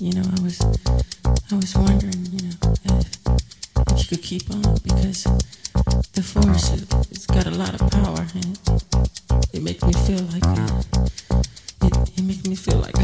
you know, I was, I was wondering, you know, if, if you could keep on because the force it's got a lot of power and it, it makes me feel like it, it, it makes me feel like